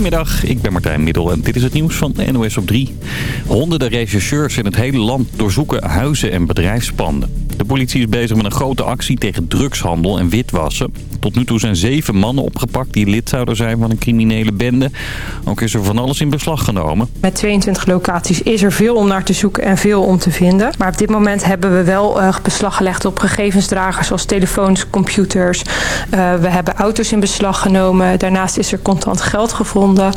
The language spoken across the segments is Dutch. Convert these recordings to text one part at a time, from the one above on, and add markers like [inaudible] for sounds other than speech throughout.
Goedemiddag, ik ben Martijn Middel en dit is het nieuws van NOS op 3. Honderden rechercheurs in het hele land doorzoeken huizen en bedrijfspanden. Politie is bezig met een grote actie tegen drugshandel en witwassen. Tot nu toe zijn zeven mannen opgepakt die lid zouden zijn van een criminele bende. Ook is er van alles in beslag genomen. Met 22 locaties is er veel om naar te zoeken en veel om te vinden. Maar op dit moment hebben we wel uh, beslag gelegd op gegevensdragers zoals telefoons, computers. Uh, we hebben auto's in beslag genomen. Daarnaast is er contant geld gevonden.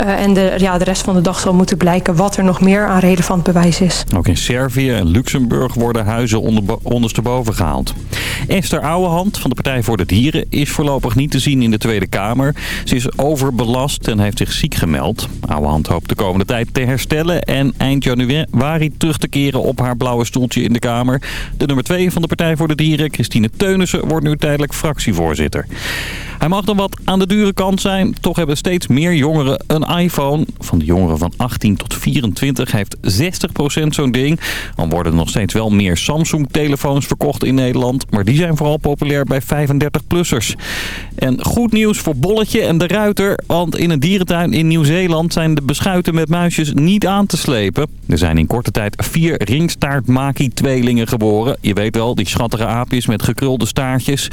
Uh, en de, ja, de rest van de dag zal moeten blijken wat er nog meer aan relevant bewijs is. Ook in Servië en Luxemburg worden huizen onder, ondersteboven gehaald. Esther Ouwehand van de Partij voor de Dieren is voorlopig niet te zien in de Tweede Kamer. Ze is overbelast en heeft zich ziek gemeld. Ouwehand hoopt de komende tijd te herstellen en eind januari terug te keren op haar blauwe stoeltje in de Kamer. De nummer 2 van de Partij voor de Dieren, Christine Teunissen, wordt nu tijdelijk fractievoorzitter. Hij mag dan wat aan de dure kant zijn. Toch hebben steeds meer jongeren een iPhone. Van de jongeren van 18 tot 24 heeft 60% zo'n ding. Dan worden er nog steeds wel meer Samsung-telefoons verkocht in Nederland. Maar die zijn vooral populair bij 35-plussers. En goed nieuws voor Bolletje en de Ruiter. Want in een dierentuin in Nieuw-Zeeland zijn de beschuiten met muisjes niet aan te slepen. Er zijn in korte tijd vier ringstaartmaki-tweelingen geboren. Je weet wel, die schattige aapjes met gekrulde staartjes.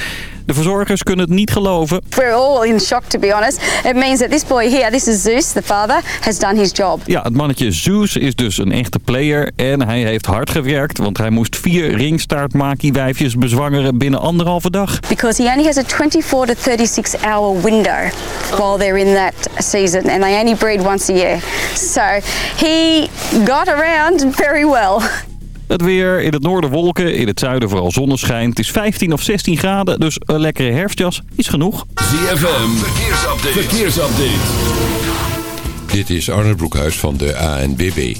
De verzorgers kunnen het niet geloven. We're all in shock to be honest. It means that this boy here, this is Zeus, the father, has done his job. Ja, het mannetje Zeus is dus een echte player en hij heeft hard gewerkt, want hij moest vier ringstaartmaki-wijfjes bezwangeren binnen anderhalve dag. Because he only has a 24 to 36 hour window while they're in that season and they only breed once a year. So he got around very well. [laughs] Het weer in het noorden wolken, in het zuiden vooral zonneschijn. Het is 15 of 16 graden, dus een lekkere herfstjas is genoeg. ZFM, verkeersupdate. verkeersupdate. Dit is Arne Broekhuis van de ANBB.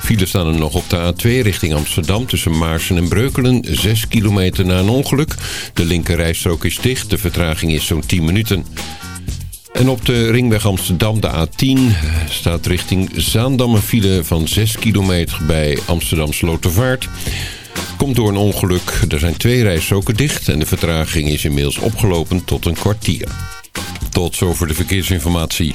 Files staan er nog op de A2 richting Amsterdam tussen Maarsen en Breukelen. 6 kilometer na een ongeluk. De linkerrijstrook is dicht, de vertraging is zo'n 10 minuten. En op de ringweg Amsterdam, de A10, staat richting Zaandam een file van 6 kilometer bij Amsterdam Slotervaart. Komt door een ongeluk. Er zijn twee rijstroken dicht en de vertraging is inmiddels opgelopen tot een kwartier. Tot zover de verkeersinformatie.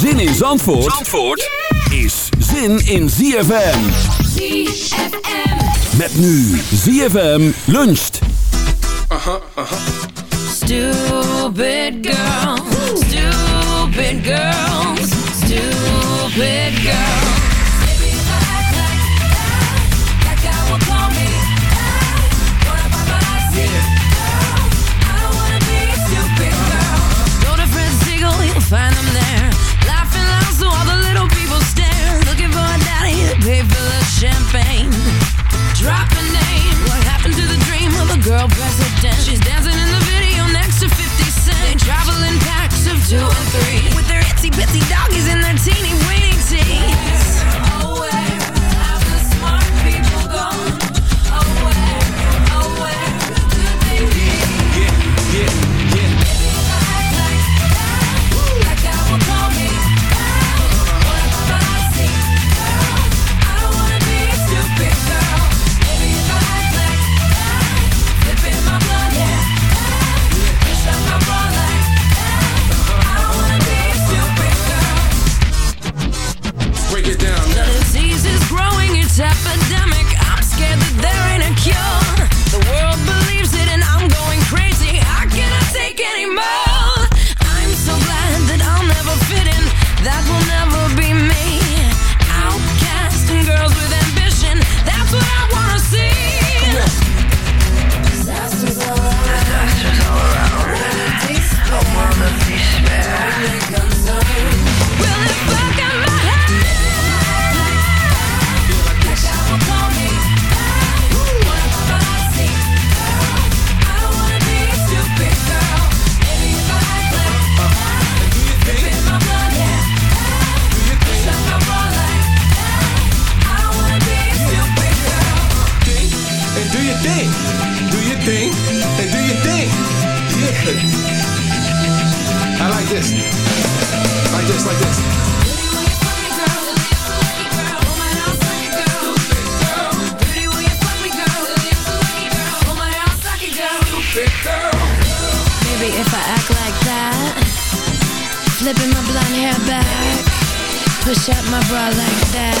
Zin in Zandvoort, Zandvoort is zin in ZFM. ZFM. Met nu ZFM luncht. Aha, aha. Stupid girl, stupid girls, stupid girl. Drop a name. What happened to the dream of a girl president? She's dancing that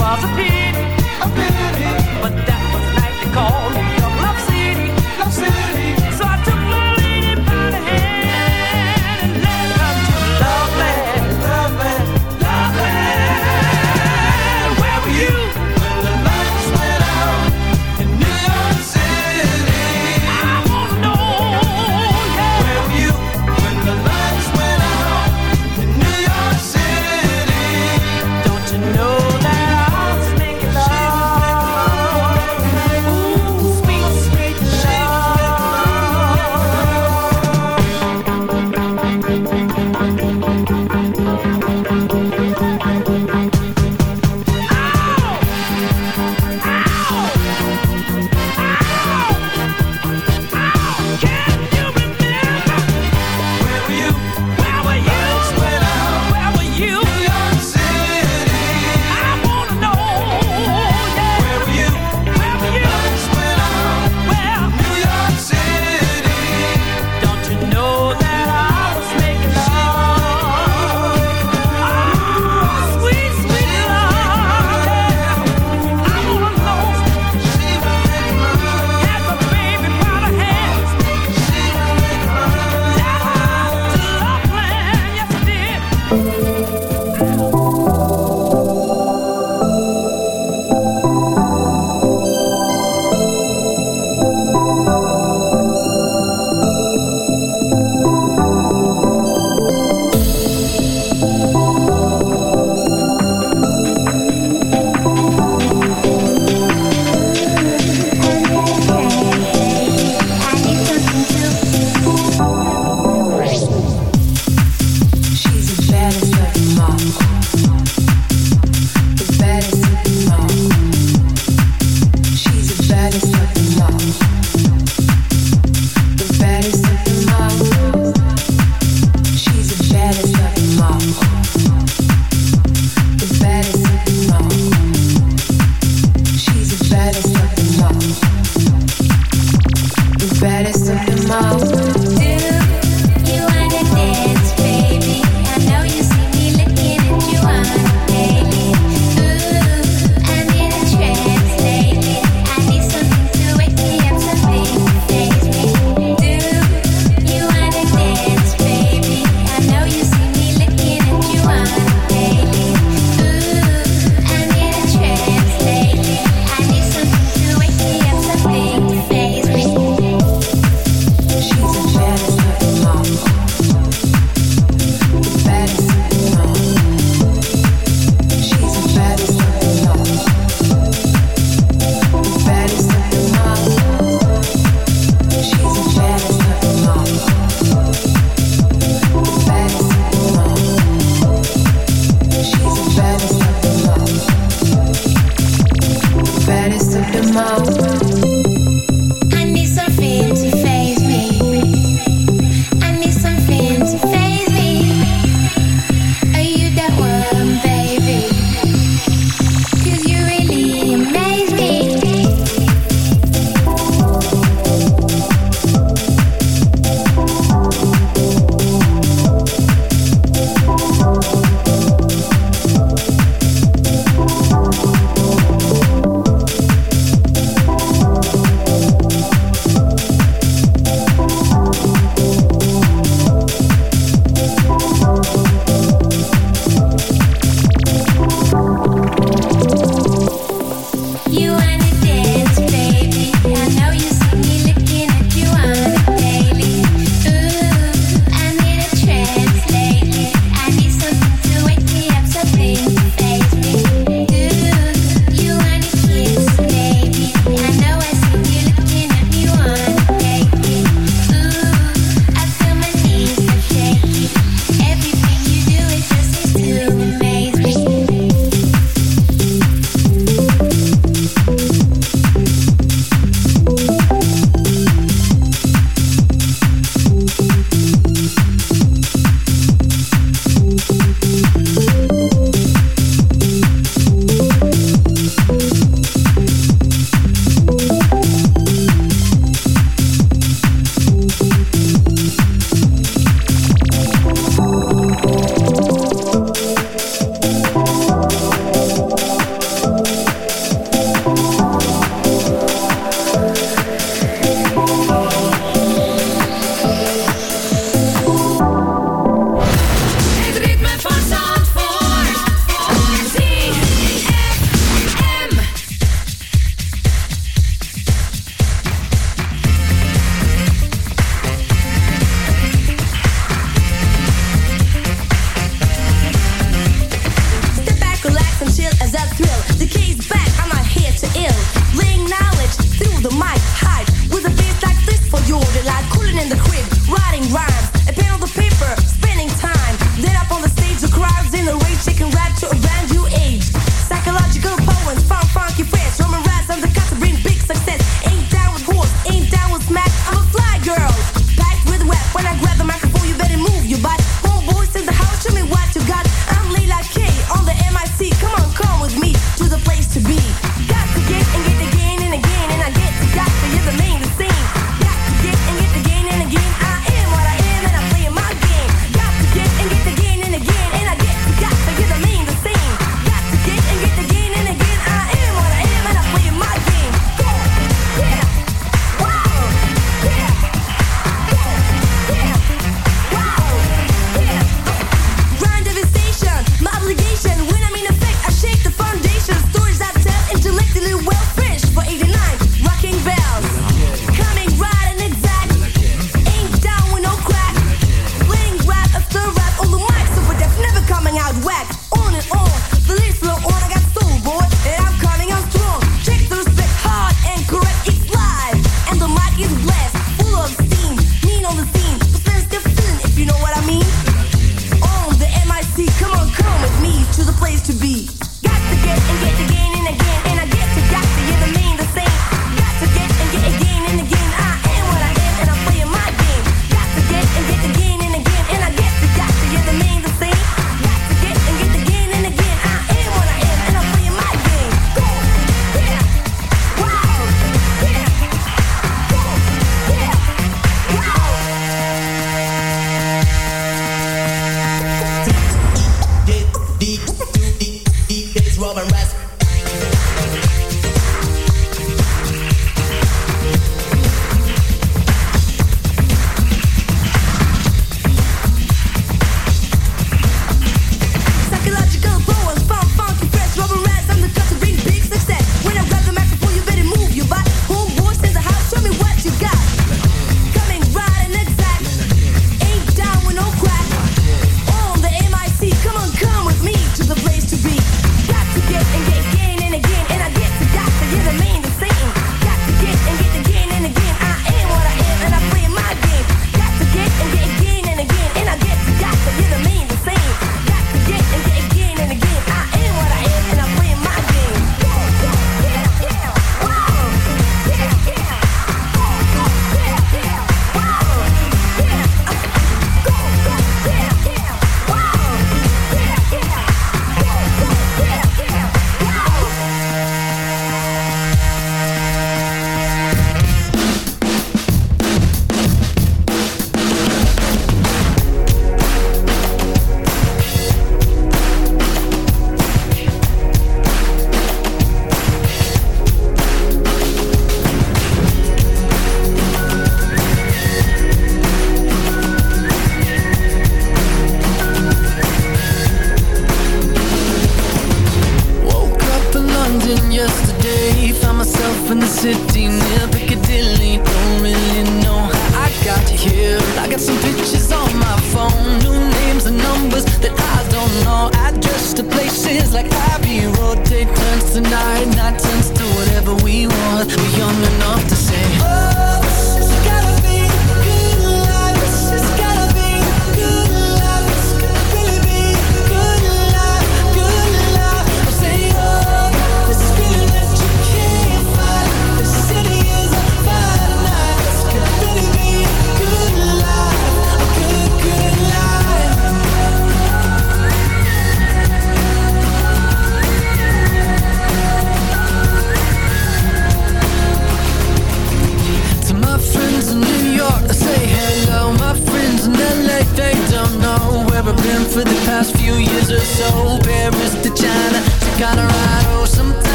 was a pity, a pity, but that was night they called.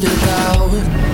good about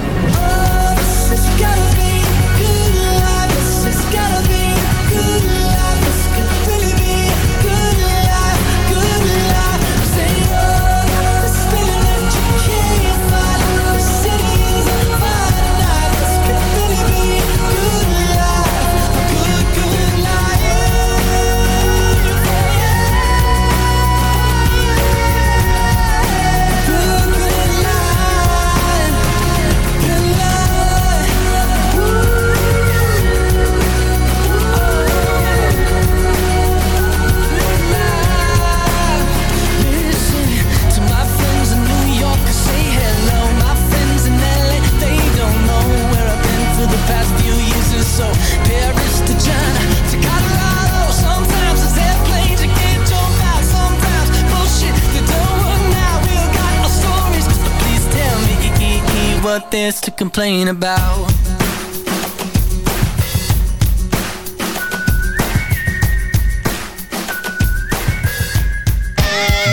to complain about.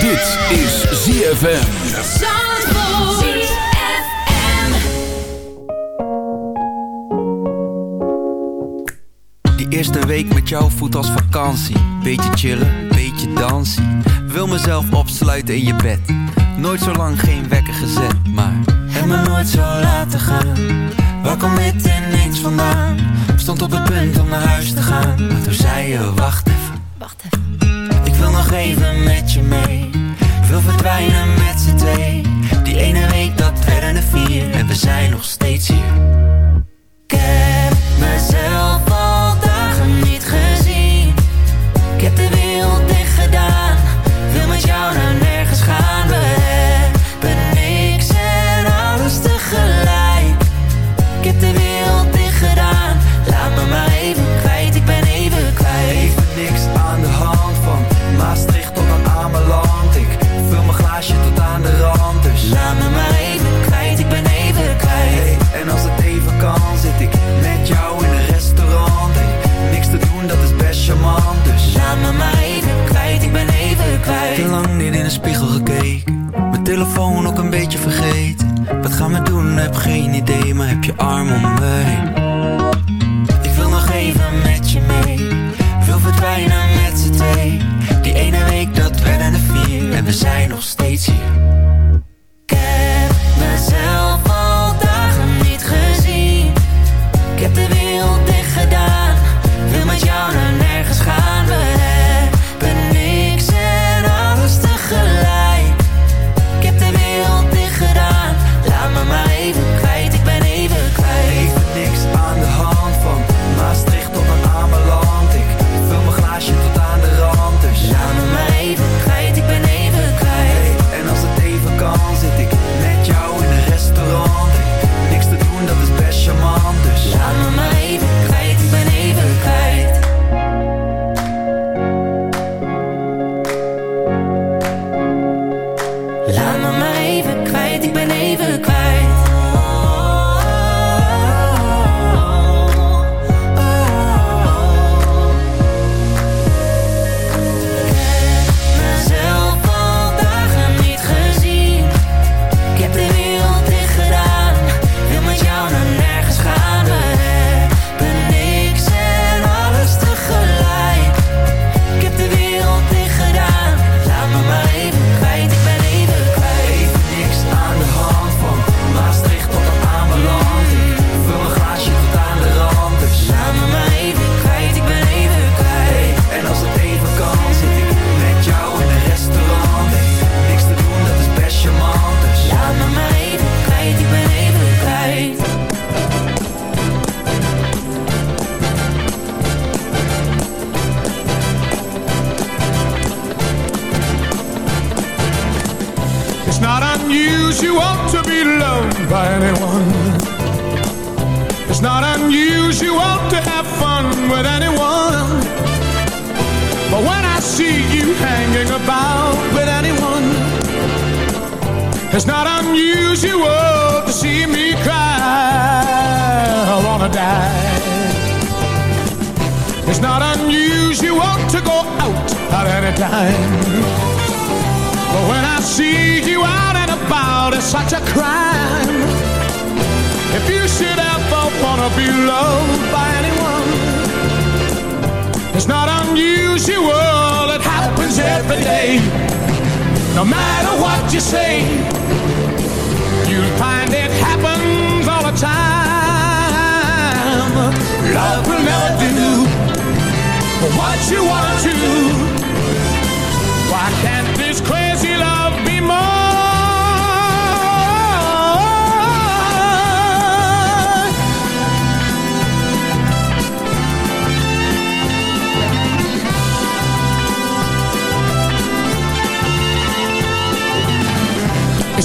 Dit is ZFM. eerste week met jou voet als vakantie. Beetje chillen, beetje dansen Wil mezelf opsluiten in je bed. Nooit zo lang geen wekker gezet, maar Heb me nooit zo laten gaan. Waar kom dit ineens vandaan? Stond op het punt om naar huis te gaan Maar toen zei je, wacht even. Wacht even. Ik wil nog even met je mee. Ik wil verdwijnen met z'n twee. Die ene week, dat werden er vier. En we zijn nog steeds hier.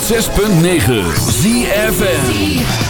106.9 ZFN